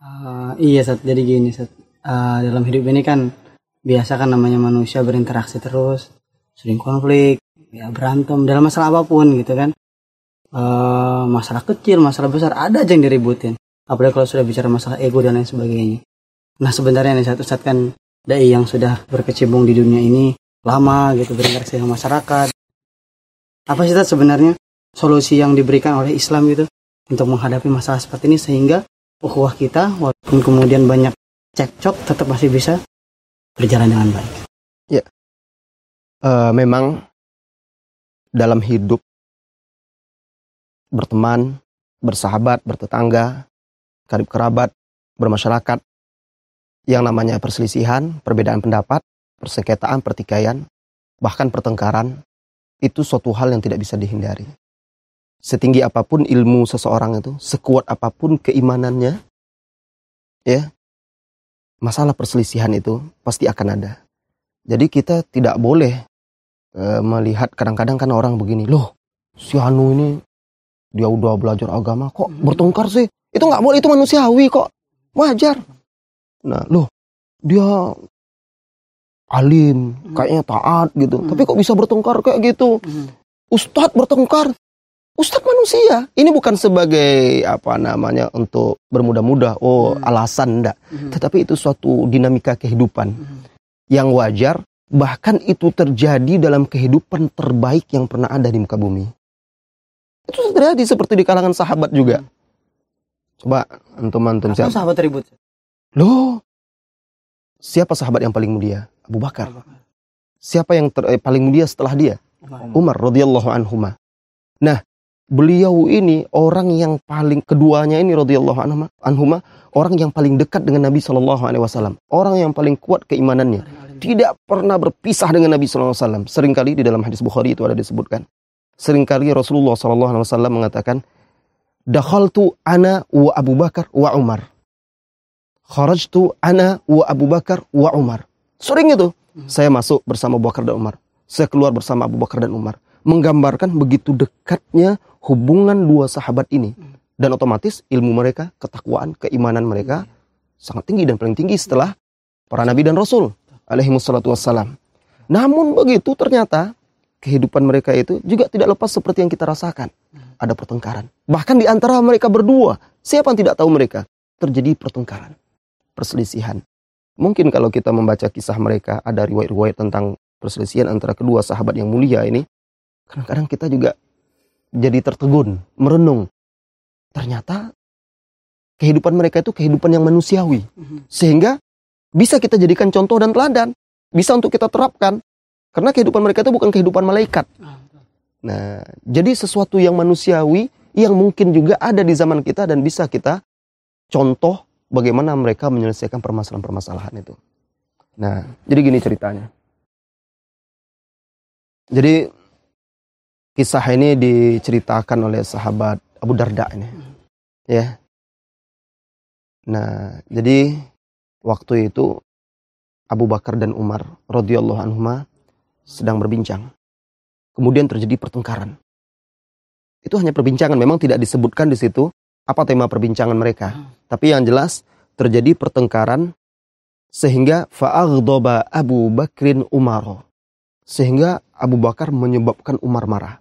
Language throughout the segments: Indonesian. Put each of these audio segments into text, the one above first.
Uh, iya Sat, jadi gini Sat. Uh, dalam hidup ini kan biasa kan namanya manusia berinteraksi terus, sering konflik, ya berantem dalam masalah apa pun gitu kan. Uh, masalah kecil, masalah besar ada aja yang diributin. Apalagi kalau sudah bicara masalah ego dan lain sebagainya. Nah sebenarnya nih satu saat kan dai yang sudah berkecimpung di dunia ini lama gitu berinteraksi dengan masyarakat. Apa sih sebenarnya solusi yang diberikan oleh Islam itu untuk menghadapi masalah seperti ini sehingga ukhuwah kita walaupun kemudian banyak cekcok tetap masih bisa berjalan dengan baik. Ya, uh, memang dalam hidup berteman, bersahabat, bertetangga, karib kerabat, bermasyarakat, yang namanya perselisihan, perbedaan pendapat, persengketaan, pertikaian, bahkan pertengkaran, itu suatu hal yang tidak bisa dihindari setinggi apa pun ilmu seseorang itu, sekuat apa pun keimanannya, ya, masalah perselisihan itu pasti akan ada. Jadi kita tidak boleh e, melihat kadang-kadang kan orang begini, loh, si Anu ini dia udah belajar agama kok hmm. bertengkar sih? Itu nggak boleh, itu manusiawi kok, wajar. Nah, loh, dia alim, hmm. kayaknya taat gitu, hmm. tapi kok bisa bertengkar kayak gitu? Hmm. Ustadz bertengkar, Ustadz manusia. Ini bukan sebagai apa namanya untuk bermudah-mudah. Oh hmm. alasan enggak. Hmm. Tetapi itu suatu dinamika kehidupan hmm. yang wajar. Bahkan itu terjadi dalam kehidupan terbaik yang pernah ada di muka bumi. Itu terjadi seperti di kalangan sahabat juga. Hmm. Coba antum-antum siapa? sahabat ribut? Loh, siapa sahabat yang paling mulia? Abu Bakar. Siapa yang ter, eh, paling mulia setelah dia? Umar, Umar radhiyallahu anhuma. Nah, beliau ini orang yang paling keduanya ini radhiyallahu anhuma orang yang paling dekat dengan Nabi Shallallahu alaihi wasallam, orang yang paling kuat keimanannya. Tidak pernah berpisah dengan Nabi Shallallahu alaihi wasallam. Seringkali di dalam hadis Bukhari itu ada disebutkan. Seringkali Rasulullah Shallallahu alaihi wasallam mengatakan, "Dakhaltu ana wa Abu Bakar wa Umar." Kharajtu ana wa Abu Bakar wa Umar. Sering itu. Saya masuk bersama Abu Bakar dan Umar. Saya keluar bersama Abu Bakar dan Umar menggambarkan begitu dekatnya hubungan dua sahabat ini. Dan otomatis ilmu mereka, ketakwaan, keimanan mereka sangat tinggi dan paling tinggi setelah para nabi dan rasul alaihi wassalam. Namun begitu ternyata kehidupan mereka itu juga tidak lepas seperti yang kita rasakan. Ada pertengkaran. Bahkan di antara mereka berdua, siapa yang tidak tahu mereka? Terjadi pertengkaran, perselisihan. Mungkin kalau kita membaca kisah mereka, ada riwayat-riwayat tentang perselisihan antara kedua sahabat yang mulia ini, kadang-kadang kita juga jadi tertegun, merenung. Ternyata kehidupan mereka itu kehidupan yang manusiawi. Mhm. Sehingga bisa kita jadikan contoh dan teladan. Bisa untuk kita terapkan. Karena kehidupan mereka itu bukan kehidupan malaikat. Ah, nah, jadi sesuatu yang manusiawi yang mungkin juga ada di zaman kita dan bisa kita contoh bagaimana mereka menyelesaikan permasalahan-permasalahan itu. Nah, jadi gini ceritanya. Jadi kisah ini diceritakan oleh sahabat Abu Darda ini. Ya. Nah, jadi waktu itu Abu Bakar dan Umar radhiyallahu anhuma sedang berbincang. Kemudian terjadi pertengkaran. Itu hanya perbincangan, memang tidak disebutkan di situ apa tema perbincangan mereka. Tapi yang jelas terjadi pertengkaran sehingga fa'aghdaba Abu Bakrin Umar. Sehingga Abu Bakar menyebabkan Umar marah.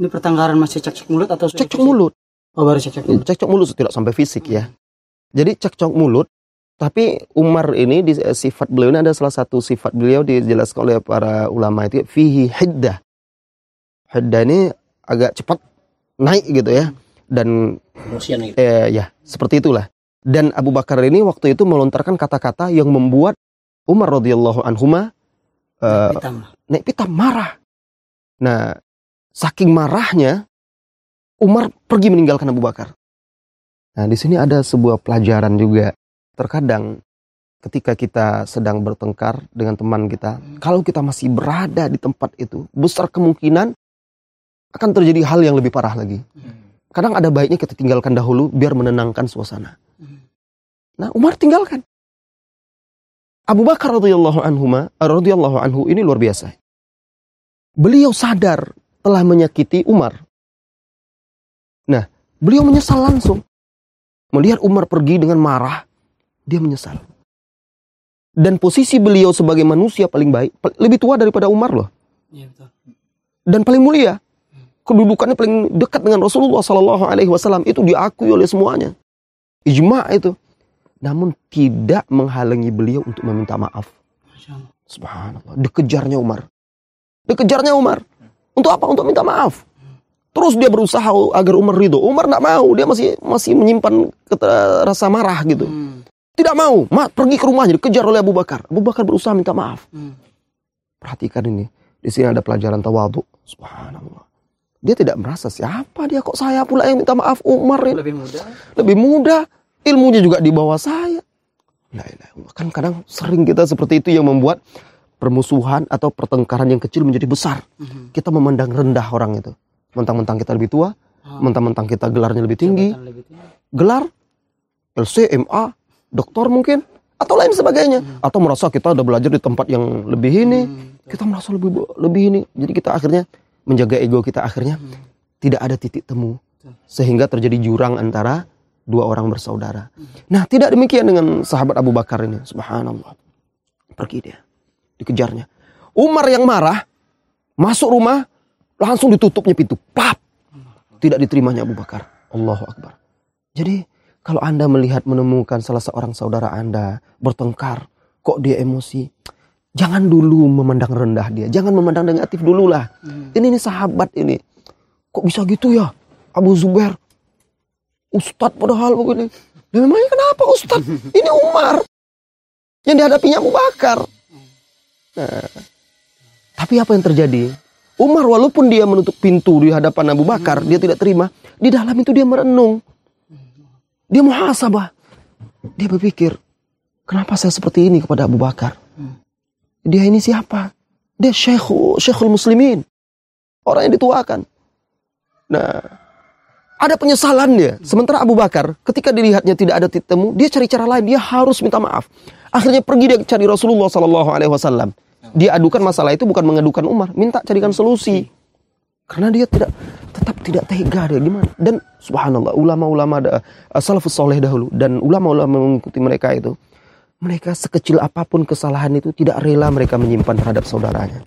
Ini pertengkaran masih cekcok mulut atau cekcok mulut? Oh baru cekcok mulut. Cekcok mulut tidak sampai fisik ya. Jadi cekcok mulut. Tapi Umar ini di eh, sifat beliau ini ada salah satu sifat beliau dijelaskan oleh para ulama itu fihi hiddah. Hiddah ini agak cepat naik gitu ya. Dan gitu. eh, ya seperti itulah. Dan Abu Bakar ini waktu itu melontarkan kata-kata yang membuat Umar radhiyallahu anhuma uh, naik pitam marah. Nah, Saking marahnya, Umar pergi meninggalkan Abu Bakar. Nah, di sini ada sebuah pelajaran juga. Terkadang ketika kita sedang bertengkar dengan teman kita, kalau kita masih berada di tempat itu, besar kemungkinan akan terjadi hal yang lebih parah lagi. Kadang ada baiknya kita tinggalkan dahulu biar menenangkan suasana. Nah, Umar tinggalkan. Abu Bakar radhiyallahu anhu radhiyallahu anhu ini luar biasa. Beliau sadar telah menyakiti Umar. Nah, beliau menyesal langsung. Melihat Umar pergi dengan marah, Dia menyesal. Dan posisi beliau sebagai manusia paling baik, lebih tua daripada Umar loh. Iya. Dan paling mulia. Kedudukannya paling dekat dengan Rasulullah Sallallahu Alaihi Wasallam itu diakui oleh semuanya. Ijma itu. Namun tidak menghalangi beliau untuk meminta maaf. Subhanallah. Dikejarnya Umar. Dikejarnya Umar. Untuk apa? Untuk minta maaf. Terus dia berusaha agar Umar ridho. Umar tidak mau. Dia masih masih menyimpan rasa marah gitu. Hmm. Tidak mau. Ma, pergi ke rumahnya. Dikejar oleh Abu Bakar. Abu Bakar berusaha minta maaf. Hmm. Perhatikan ini. Di sini ada pelajaran tawadu. Subhanallah. Dia tidak merasa siapa dia kok saya pula yang minta maaf Umar ini Lebih mudah. lebih mudah ilmunya juga di bawah saya. La ilaha illallah. Kan kadang sering kita seperti itu yang membuat permusuhan atau pertengkaran yang kecil menjadi besar. Mhm. Kita memandang rendah orang itu. Mentang-mentang kita lebih tua, Oh, mentang-mentang kita gelarnya lebih tinggi, lebih tinggi. gelar LC, MA, doktor mungkin atau lain sebagainya. Atau merasa kita udah belajar di tempat yang lebih ini, Hmm. kita merasa lebih lebih ini. Jadi kita akhirnya menjaga ego kita akhirnya Hmm. tidak ada titik temu sehingga terjadi jurang antara dua orang bersaudara. Nah, tidak demikian dengan sahabat Abu Bakar ini. Subhanallah. Pergi dia. Dikejarnya. Umar yang marah masuk rumah langsung ditutupnya pintu. Pap. Tidak diterimanya Abu Bakar. Allahu Akbar. Jadi, kalau Anda melihat menemukan salah seorang saudara Anda bertengkar, kok dia emosi, jangan dulu memandang rendah dia. Jangan memandang negatif dulu lah. Hmm. Ini nih sahabat ini. Kok bisa gitu ya? Abu Zubair. Ustadz padahal begini. Dan memangnya kenapa Ustadz? Ini Umar. Yang dihadapinya Abu Bakar. Nah, tapi apa yang terjadi? Umar walaupun dia menutup pintu di hadapan Abu Bakar, dia tidak terima. Di dalam itu dia merenung. Dia muhasabah. Dia berpikir, kenapa saya seperti ini kepada Abu Bakar? Dia ini siapa? Dia syekhu, syekhul muslimin. Orang yang dituakan. Nah, ada penyesalan dia. Sementara Abu Bakar, ketika dilihatnya tidak ada titik temu, dia cari cara lain. Dia harus minta maaf. Akhirnya pergi dia cari Rasulullah Sallallahu Alaihi Wasallam. Dia adukan masalah itu bukan mengadukan Umar, minta carikan solusi. Karena dia tidak tetap tidak tega dia gimana. Dan subhanallah ulama-ulama da- uh, salafus soleh dahulu dan ulama-ulama mengikuti mereka itu mereka sekecil apa pun kesalahan itu tidak rela mereka menyimpan terhadap saudaranya.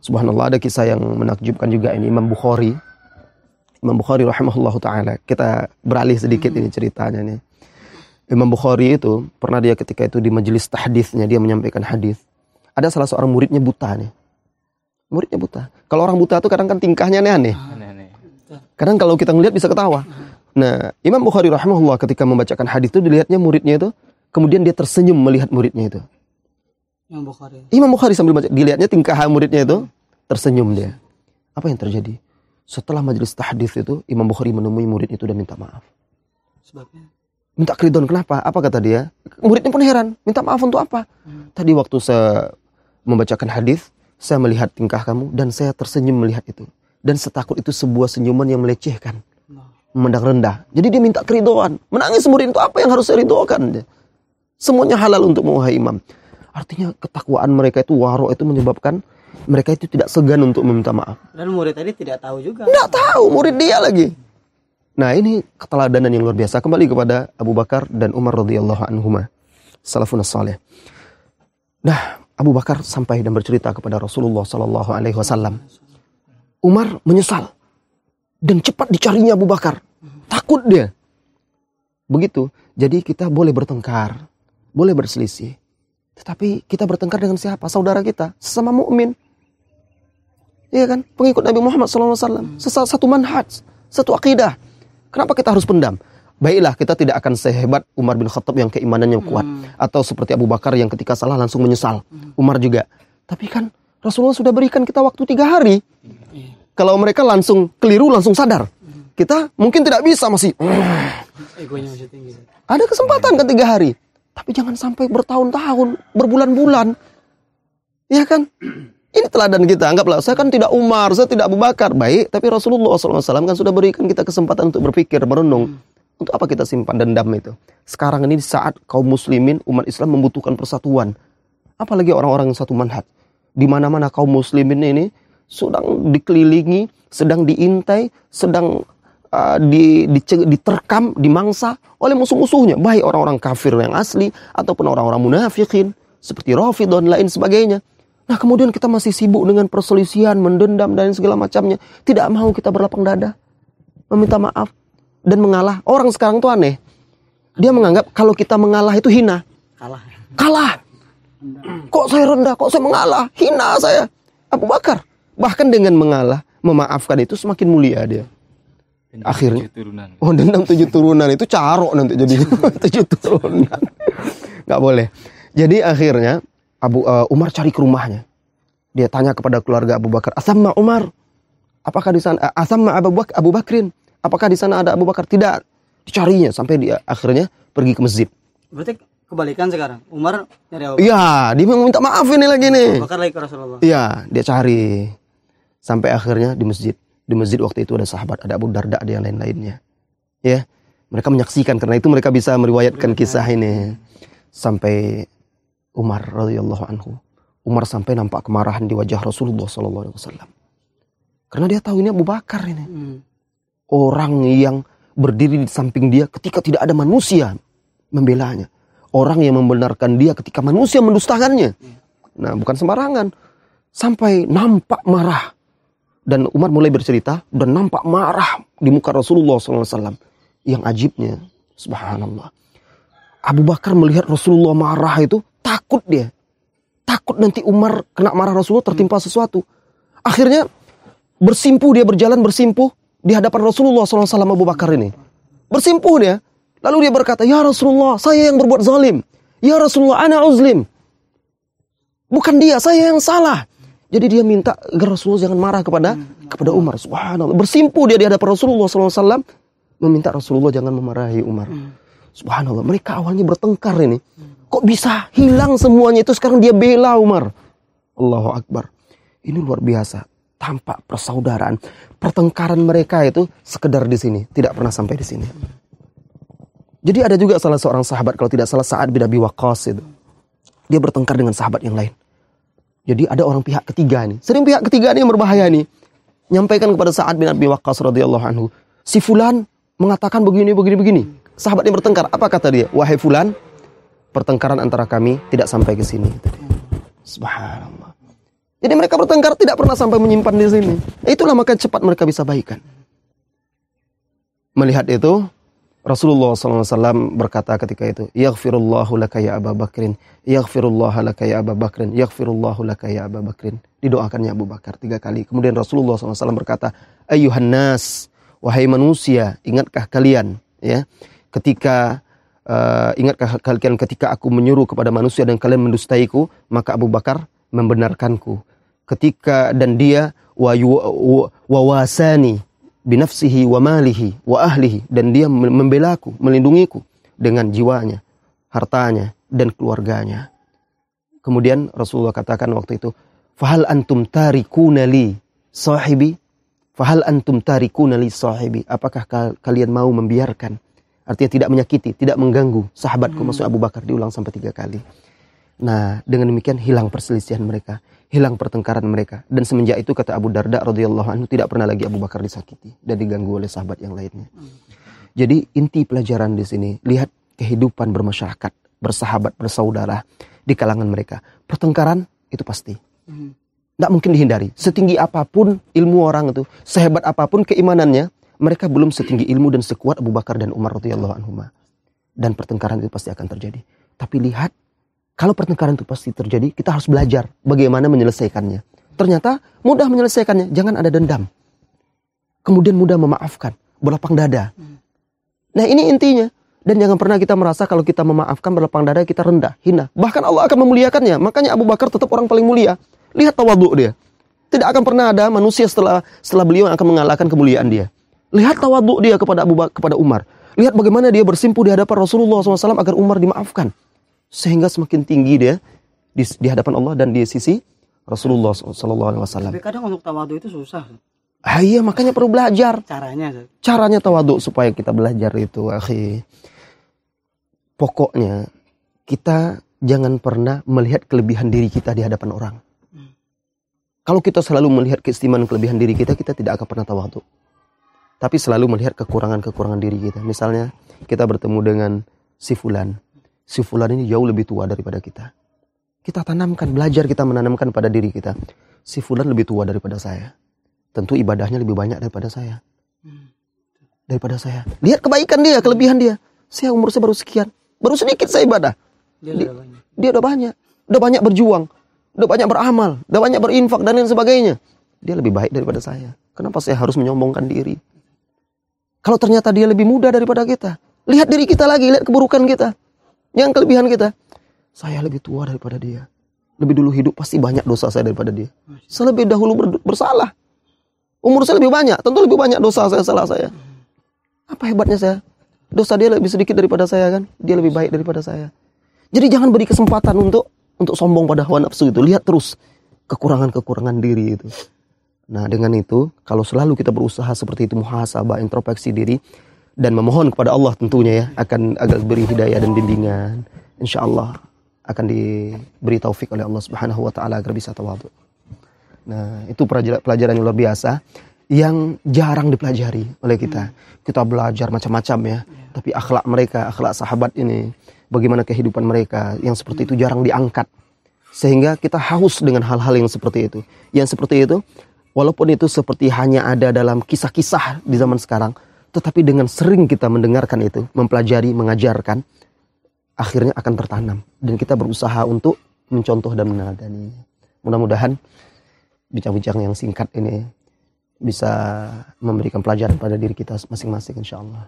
Subhanallah ada kisah yang menakjubkan juga ini Imam Bukhari. Imam Bukhari rahimahullah taala. Kita beralih sedikit ini ceritanya nih. Imam Bukhari itu pernah dia ketika itu di majelis tahditsnya dia menyampaikan hadis. Ada salah seorang muridnya buta nih. Muridnya buta. Kalau orang buta itu kadang kan tingkahnya aneh-aneh. Kadang kalau kita ngelihat bisa ketawa. Nah, Imam Bukhari rahimahullah ketika membacakan hadis itu dilihatnya muridnya itu kemudian dia tersenyum melihat muridnya itu. Yang Bukhari. Imam Bukhari sambil baca dilihatnya tingkah muridnya itu tersenyum dia. Apa yang terjadi? Setelah majelis tahdits itu Imam Bukhari menemui murid itu dan minta maaf. Sebabnya. Minta keridhaan kenapa? Apa kata dia? Muridnya pun heran. Minta maaf untuk apa? Hmm. Tadi waktu saya membacakan hadis, saya melihat tingkah kamu dan saya tersenyum melihat itu. Dan setakut itu sebuah senyuman yang melecehkan, Nah. memandang rendah. Jadi dia minta keridhaan. Menangis murid itu apa yang harus saya ridhokan? Semuanya halal untuk wahai imam. Artinya ketakwaan mereka itu waro itu menyebabkan mereka itu tidak segan untuk meminta maaf. Dan murid tadi tidak tahu juga. Tidak tahu murid dia lagi. Nah ini keteladanan yang luar biasa. Kembali kepada Abu Bakar dan Umar radhiyallahu anhuma. Salafun saleh. Nah Abu Bakar sampai dan bercerita kepada Rasulullah sallallahu alaihi wasallam. Umar menyesal dan cepat dicarinya Abu Bakar. Takut dia. Begitu. Jadi kita boleh bertengkar, boleh berselisih. Tetapi kita bertengkar dengan siapa? Saudara kita, sesama mukmin. Iya kan? Pengikut Nabi Muhammad SAW. Sesa- Satu manhaj, satu akidah. Kenapa kita harus pendam? Baiklah, kita tidak akan sehebat Umar bin Khattab yang keimanannya kuat. Atau seperti Abu Bakar yang ketika salah langsung menyesal. Umar juga. Tapi kan Rasulullah sudah berikan kita waktu tiga hari. Iya. Kalau mereka langsung keliru, langsung sadar. Kita mungkin tidak bisa masih. Egonya masih tinggi. Ada kesempatan kan tiga hari. Tapi jangan sampai bertahun-tahun, berbulan-bulan. Ya kan? Ini teladan kita. Anggaplah, saya kan tidak Umar, saya tidak Abu Bakar. Baik, tapi Rasulullah SAW kan sudah berikan kita kesempatan untuk berpikir, merenung. Untuk apa kita simpan dendam itu? Sekarang ini saat kaum muslimin, umat Islam membutuhkan persatuan. Apalagi orang-orang yang satu manhaj. Di mana-mana kaum muslimin ini sedang dikelilingi, sedang diintai, sedang uh, di, di, diterkam, dimangsa oleh musuh-musuhnya, baik orang-orang kafir yang asli ataupun orang-orang munafikin seperti Rafid dan lain sebagainya. Nah kemudian kita masih sibuk dengan perselisihan, mendendam dan segala macamnya. Tidak mau kita berlapang dada, meminta maaf dan mengalah. Orang sekarang tuh aneh. Dia menganggap kalau kita mengalah itu hina. Kalah. Kalah. Kok saya rendah, kok saya mengalah, hina saya. Abu Bakar. Bahkan dengan mengalah, memaafkan itu semakin mulia dia. Dendam Akhirnya. tujuh turunan. Oh dendam tujuh turunan itu carok nanti jadi tujuh turunan. Nggak boleh. Jadi akhirnya Abu uh, Umar cari ke rumahnya. Dia tanya kepada keluarga Abu Bakar, Asamma Umar, apakah di sana uh, Asamma Abu, Bak Abu Bakrin, apakah di sana ada Abu Bakar? Tidak. Dicarinya sampai dia akhirnya pergi ke masjid. Berarti kebalikan sekarang. Umar nyari Abu Iya, dia mau minta maaf ini lagi nih. Bakar lagi ke Rasulullah. Iya, dia cari sampai akhirnya di masjid. Di masjid waktu itu ada sahabat, ada Abu Darda, ada yang lain-lainnya. Ya, mereka menyaksikan karena itu mereka bisa meriwayatkan kisah ini sampai Umar radhiyallahu anhu. Umar sampai nampak kemarahan di wajah Rasulullah sallallahu alaihi wasallam. Karena dia tahu ini Abu Bakar ini. Hmm. Orang yang berdiri di samping dia ketika tidak ada manusia membelanya. Orang yang membenarkan dia ketika manusia mendustakannya. Nah, bukan sembarangan. Sampai nampak marah. Dan Umar mulai bercerita dan nampak marah di muka Rasulullah SAW. Yang ajibnya, subhanallah. Abu Bakar melihat Rasulullah marah itu, takut dia. Takut nanti Umar kena marah Rasulullah tertimpa sesuatu. Akhirnya bersimpuh dia berjalan bersimpuh di hadapan Rasulullah SAW Abu Bakar ini. Bersimpuh dia. Lalu dia berkata, Ya Rasulullah, saya yang berbuat zalim. Ya Rasulullah, ana uzlim. Bukan dia, saya yang salah. Jadi dia minta agar Rasulullah jangan marah kepada kepada Umar. Subhanallah. Bersimpuh dia di hadapan Rasulullah SAW. Meminta Rasulullah jangan memarahi Umar. Subhanallah. Mereka awalnya bertengkar ini. Kok bisa hilang semuanya itu sekarang dia bela Umar. Allahu Akbar. Ini luar biasa. Tampak persaudaraan. Pertengkaran mereka itu sekedar di sini. Tidak pernah sampai di sini. Jadi ada juga salah seorang sahabat kalau tidak salah Sa'ad bin Abi Waqqas itu. Dia bertengkar dengan sahabat yang lain. Jadi ada orang pihak ketiga nih. Sering pihak ketiga nih yang berbahaya nih. Nyampaikan kepada Sa'ad bin Abi Waqqas radhiyallahu anhu. Si fulan mengatakan begini begini begini. Sahabat yang bertengkar, apa kata dia? Wahai fulan, pertengkaran antara kami tidak sampai ke sini. Subhanallah. Jadi mereka bertengkar tidak pernah sampai menyimpan di sini. Itulah maka cepat mereka bisa baikan. Melihat itu, Rasulullah SAW berkata ketika itu, Yaghfirullahu laka ya Abu Bakrin, Yaghfirullah laka ya Abu Bakrin, Yaghfirullahu laka ya Abu Bakrin. Didoakannya Abu Bakar tiga kali. Kemudian Rasulullah SAW berkata, Ayuhan nas, wahai manusia, ingatkah kalian, ya, ketika uh, ingatkah kalian ketika aku menyuruh kepada manusia dan kalian mendustaiku, maka Abu Bakar membenarkanku. Ketika dan dia wa wawasani binafsihi wa malihi wa ahlihi dan dia membelaku, melindungiku dengan jiwanya, hartanya dan keluarganya. Kemudian Rasulullah katakan waktu itu, "Fahal antum tarikuna li sahibi?" Fahal antum tarikuna li sahibi? Apakah kalian mau membiarkan? Artinya tidak menyakiti, tidak mengganggu sahabatku, hmm. maksud Abu Bakar diulang sampai tiga kali. Nah, dengan demikian hilang perselisihan mereka, hilang pertengkaran mereka. Dan semenjak itu kata Abu Darda radhiyallahu anhu tidak pernah lagi Abu Bakar disakiti dan diganggu oleh sahabat yang lainnya. Jadi inti pelajaran di sini lihat kehidupan bermasyarakat, bersahabat, bersaudara di kalangan mereka. Pertengkaran itu pasti. Tidak mungkin dihindari. Setinggi apa pun ilmu orang itu, sehebat apa pun keimanannya, mereka belum setinggi ilmu dan sekuat Abu Bakar dan Umar radhiyallahu anhu. Dan pertengkaran itu pasti akan terjadi. Tapi lihat kalau pertengkaran itu pasti terjadi, kita harus belajar bagaimana menyelesaikannya. Ternyata mudah menyelesaikannya, jangan ada dendam. Kemudian mudah memaafkan, berlapang dada. Nah ini intinya. Dan jangan pernah kita merasa kalau kita memaafkan berlapang dada kita rendah, hina. Bahkan Allah akan memuliakannya. Makanya Abu Bakar tetap orang paling mulia. Lihat tawaduk dia. Tidak akan pernah ada manusia setelah setelah beliau yang akan mengalahkan kemuliaan dia. Lihat tawaduk dia kepada Abu kepada Umar. Lihat bagaimana dia bersimpuh di hadapan Rasulullah SAW agar Umar dimaafkan sehingga semakin tinggi dia di, di hadapan Allah dan di sisi Rasulullah SAW. Tapi kadang untuk tawadu itu susah. Ah, iya makanya perlu belajar. Caranya. Caranya tawadu supaya kita belajar itu, akhi. Pokoknya kita jangan pernah melihat kelebihan diri kita di hadapan orang. Hmm. Kalau kita selalu melihat keistimewaan kelebihan diri kita, kita tidak akan pernah tawadu. tapi selalu melihat kekurangan-kekurangan diri kita. Misalnya kita bertemu dengan si fulan. Si fulan ini jauh lebih tua daripada kita. Kita tanamkan, belajar kita menanamkan pada diri kita. Si fulan lebih tua daripada saya. Tentu ibadahnya lebih banyak daripada saya. Daripada saya. Lihat kebaikan dia, kelebihan dia. Saya umur saya baru sekian. Baru sedikit saya ibadah. Dia Di- udah banyak. Dia udah banyak. Udah banyak berjuang. Udah banyak beramal. Udah banyak berinfak dan lain sebagainya. Dia lebih baik daripada saya. Kenapa saya harus menyombongkan diri? Kalau ternyata dia lebih muda daripada kita. Lihat diri kita lagi. Lihat keburukan kita. Yang kelebihan kita. Saya lebih tua daripada dia. Lebih dulu hidup pasti banyak dosa saya daripada dia. Saya lebih dahulu ber- bersalah. Umur saya lebih banyak. Tentu lebih banyak dosa saya, salah saya. Apa hebatnya saya? Dosa dia lebih sedikit daripada saya kan? Dia lebih baik daripada saya. Jadi jangan beri kesempatan untuk untuk sombong pada hawa nafsu itu. Lihat terus kekurangan-kekurangan diri itu. Nah, dengan itu kalau selalu kita berusaha seperti itu muhasabah, introspeksi diri dan memohon kepada Allah tentunya ya akan agar beri hidayah dan bimbingan. Insya Allah akan diberi taufik oleh Allah Subhanahu wa taala agar bisa tawadhu. Nah, itu pelajaran yang luar biasa yang jarang dipelajari oleh kita. Kita belajar macam-macam ya, tapi akhlak mereka, akhlak sahabat ini, bagaimana kehidupan mereka yang seperti itu jarang diangkat. Sehingga kita haus dengan hal-hal yang seperti itu. Yang seperti itu, walaupun itu seperti hanya ada dalam kisah-kisah di zaman sekarang, tetapi dengan sering kita mendengarkan itu, mempelajari, mengajarkan, akhirnya akan tertanam dan kita berusaha untuk mencontoh dan meneladani. Mudah-mudahan bincang-bincang yang singkat ini bisa memberikan pelajaran pada diri kita masing-masing insya Allah.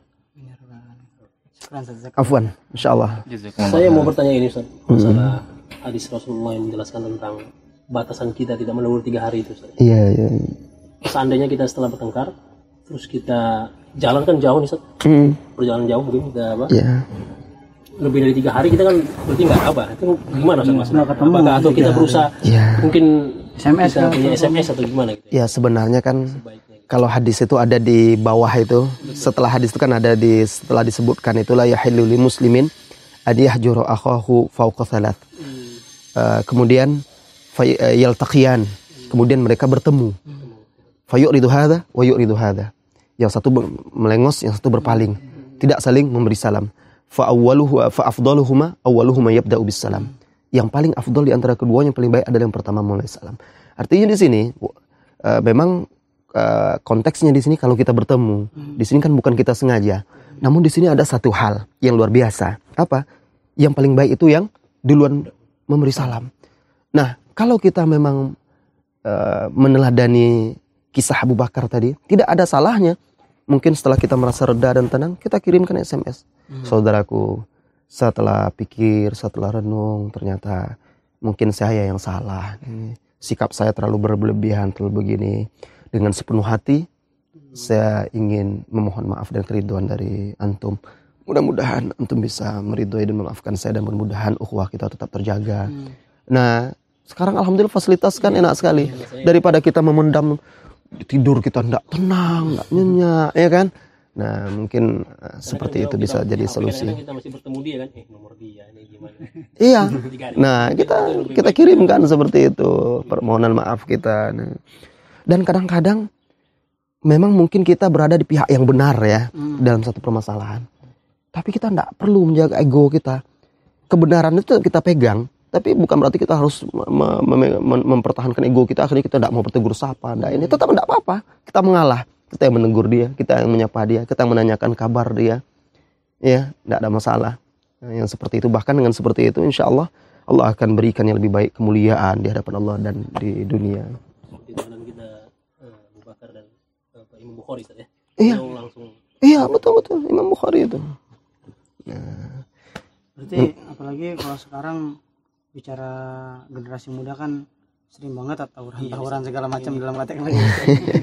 Afwan, insya Allah. Saya mau bertanya ini Ustaz, masalah hadis Rasulullah yang menjelaskan tentang batasan kita tidak melebur tiga hari itu Ustaz. Iya, iya. Seandainya kita setelah bertengkar, terus kita jalan kan jauh nih Ustaz, Hmm, perjalanan jauh mungkin kita apa? Iya. Lebih dari tiga hari kita kan berarti nggak apa? Itu gimana Ustaz maksudnya? Nggak ketemu Apakah atau kita tiga berusaha Iya. mungkin SMS kita kan? punya SMS atau gimana gitu? Ya sebenarnya kan Baiknya. kalau hadis itu ada di bawah itu, setelah hadis itu kan ada di setelah disebutkan itulah ya lil muslimin adiyahjuru akhahu fawqa thalath. Eh, kemudian eh, yaltaqiyan. Kemudian mereka bertemu. Fayuridu hadha wa yuridu hadha. Yang satu melengos, yang satu berpaling. Tidak saling memberi salam. Fa awwaluhu fa awwaluhuma yabda'u bis salam. Yang paling afdal di antara keduanya yang paling baik adalah yang pertama mulai salam. Artinya di sini eh, memang eh, konteksnya di sini kalau kita bertemu, di sini kan bukan kita sengaja. Namun di sini ada satu hal yang luar biasa. Apa? Yang paling baik itu yang duluan memberi salam. Nah, kalau kita memang eh, meneladani kisah Abu Bakar tadi, tidak ada salahnya. Mungkin setelah kita merasa reda dan tenang, kita kirimkan SMS. Saudaraku, setelah pikir, setelah renung, ternyata mungkin saya yang salah. Sikap saya terlalu berlebihan, terlalu begini. Dengan sepenuh hati, saya ingin memohon maaf dan keriduan dari antum. Mudah-mudahan antum bisa meridhoi dan memaafkan saya dan mudah-mudahan ukhuwah kita tetap terjaga. Nah, sekarang alhamdulillah fasilitas kan enak sekali. Daripada kita memendam tidur kita tidak tenang, tidak nyenyak, ya kan? Nah, mungkin eh, seperti itu bisa jadi solusi. Kita masih bertemu dia kan, eh nomor dia ini gimana? Iya. Nah, kita kita kirimkan seperti itu permohonan maaf kita. Nah, Dan kadang-kadang memang mungkin kita berada di pihak yang benar ya dalam satu permasalahan. Tapi kita tidak perlu menjaga ego kita. Kebenaran itu kita pegang, tapi bukan berarti kita harus me- me- me- mempertahankan ego kita. Akhirnya kita tidak mau bertegur sapa. Nah, ini tetap tidak apa-apa. Kita mengalah. Kita yang menegur dia, kita yang menyapa dia, kita yang menanyakan kabar dia. Ya, tidak ada masalah. Nah, yang seperti itu bahkan dengan seperti itu insya Allah Allah akan berikan yang lebih baik kemuliaan di hadapan Allah dan di dunia. Seperti dalam kita Abu Bakar dan Pak Imam Bukhari Ustaz ya. Iya. Langsung Iya betul betul Imam Bukhari itu. Berarti apalagi kalau sekarang bicara generasi muda kan sering banget tawuran-tawuran segala macam dalam kategori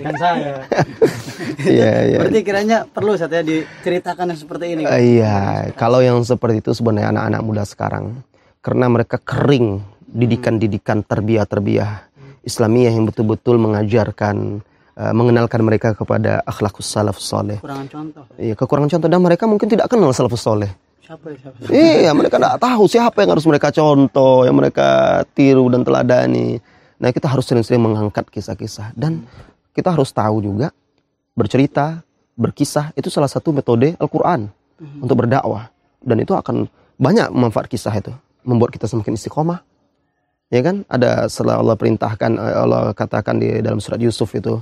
kan saya. Iya iya. Berarti kiranya perlu saat ya diceritakan yang seperti ini. Eh, Iya, kalau yang seperti itu sebenarnya anak-anak muda sekarang karena mereka kering didikan-didikan terbiah-terbiah Islamiyah yang betul-betul mengajarkan eh, mengenalkan mereka kepada akhlakus salafus soleh. Kurangan contoh. Iya, kekurangan contoh dan mereka mungkin tidak kenal salafus soleh. Siapa ya siapa? Iya, mereka tidak tahu siapa yang harus mereka contoh, yang mereka tiru dan teladani. Nah, kita harus sering-sering mengangkat kisah-kisah. Dan kita harus tahu juga bercerita, berkisah itu salah satu metode Al-Qur'an untuk berdakwah. Dan itu akan banyak manfaat kisah itu membuat kita semakin istiqomah. Ya kan? Ada setelah Allah perintahkan eh, Allah katakan di dalam surat Yusuf itu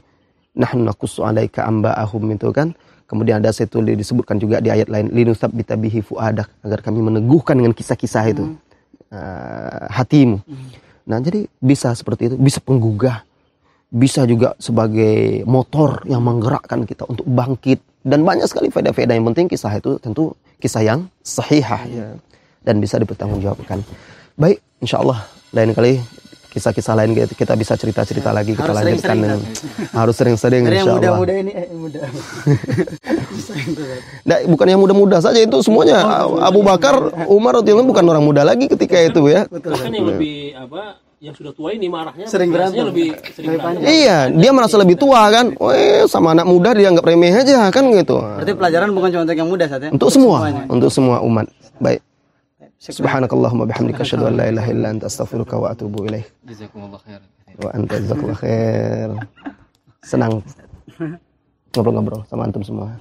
nahnu naqussu alaika amba'ahum itu kan kemudian ada satu disebutkan juga di ayat lain linusab bitabihi fuadak agar kami meneguhkan dengan kisah-kisah itu eh, hatimu. Nah jadi bisa seperti itu bisa penggugah bisa juga sebagai motor yang menggerakkan kita untuk bangkit. Dan banyak sekali faedah-faedah yang penting kisah itu tentu kisah yang sahihah. Ya dan bisa dipertanggungjawabkan. Baik insya Allah lain kali kisah-kisah lain kita, kita bisa cerita-cerita lagi kita Harus lanjutkan sering-sering, dengan harus sering-sering yang muda-muda ini eh muda. Nah, bukan yang muda-muda saja itu semuanya Abu Bakar Umar radhiyallahu anhu bukan orang muda lagi ketika itu ya Bahkan yang lebih apa yang sudah tua ini marahnya Sering berantem. lebih sering berantem. Iya, dia merasa lebih tua kan. Weh, sama anak muda dianggap remeh aja kan gitu. Berarti pelajaran bukan cuma untuk yang muda saat ya. Untuk semua, semuanya. untuk semua umat. Baik. سبحانك اللهم وبحمدك أشهد أن لا إله إلا أنت أستغفرك وأتوب إليك. جزاكم الله خيرا. وأنت جزاك الله خير سنان ngobrol-ngobrol sama antum semua